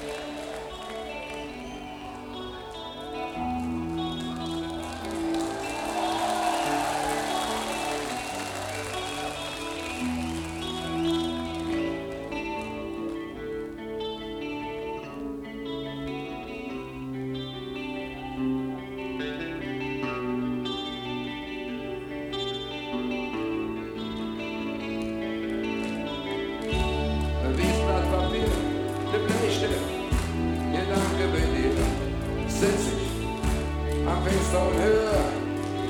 Música sitz ich am Fenster und höre,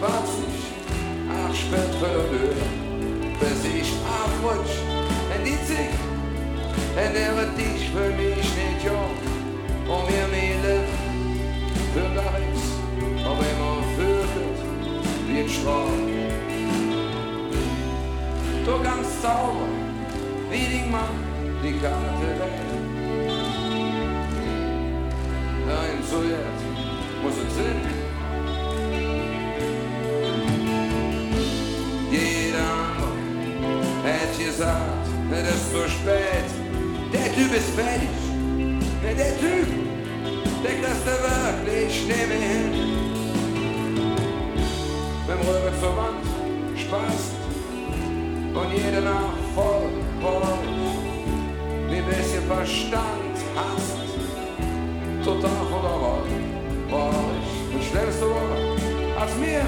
was ich ach Spendfell und höre, bis ich abrutsch, ein Dietzig, ein Ehre dich für mich nicht jung, und wir Mehle, für Lachs, ob immer fürchtet, wie ein Strom. Du ganz zaubern, wie die Mann, die Karte weg tańcuje muzycy. Jej Jeder andere hätte gesagt, het is zu spät. Der Typ ist fertig, der Typ, denkt, dass der wirklich nehme hin. Beim zur Wand, Spaß und jede Nacht voll Porn. Wie bisschen Verstand auf mir,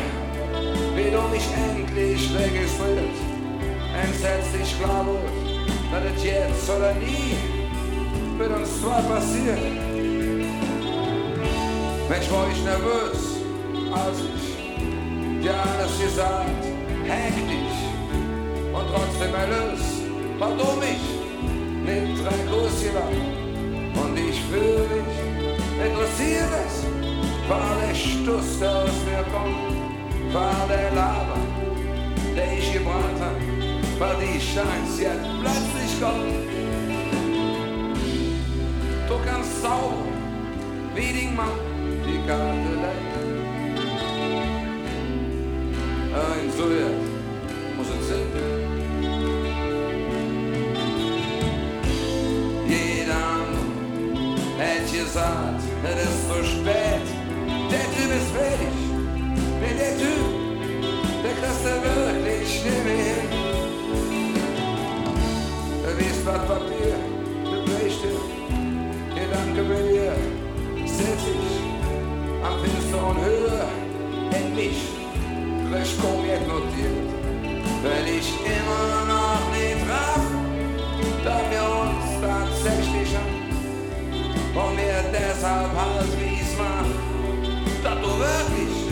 wie du mich endlich weggeführt. Entsetzlich klar wird, dass es jetzt oder nie mit uns zwei passiert. Mensch, war ich nervös, als ich dir alles gesagt, hektisch und trotzdem erlöst, war du mich nicht rein losgelassen und ich fühle dich, interessiert es lust aus mir kommt, war der Lava, der ich gebrannt habe, war die Chance, hat plötzlich kommen. Du kannst sauber, wie den Mann, die Karte leiten. Ein Sowjet muss es sind. Jeder hätte gesagt, es ist zu spät. Papier mit Bleistift. Hier danke bei dir. Setz dich am Fenster und höre in mich. Vielleicht komm ich notiert, weil ich immer noch nicht raff, da wir uns tatsächlich an und mir deshalb alles wie es war, da du wirklich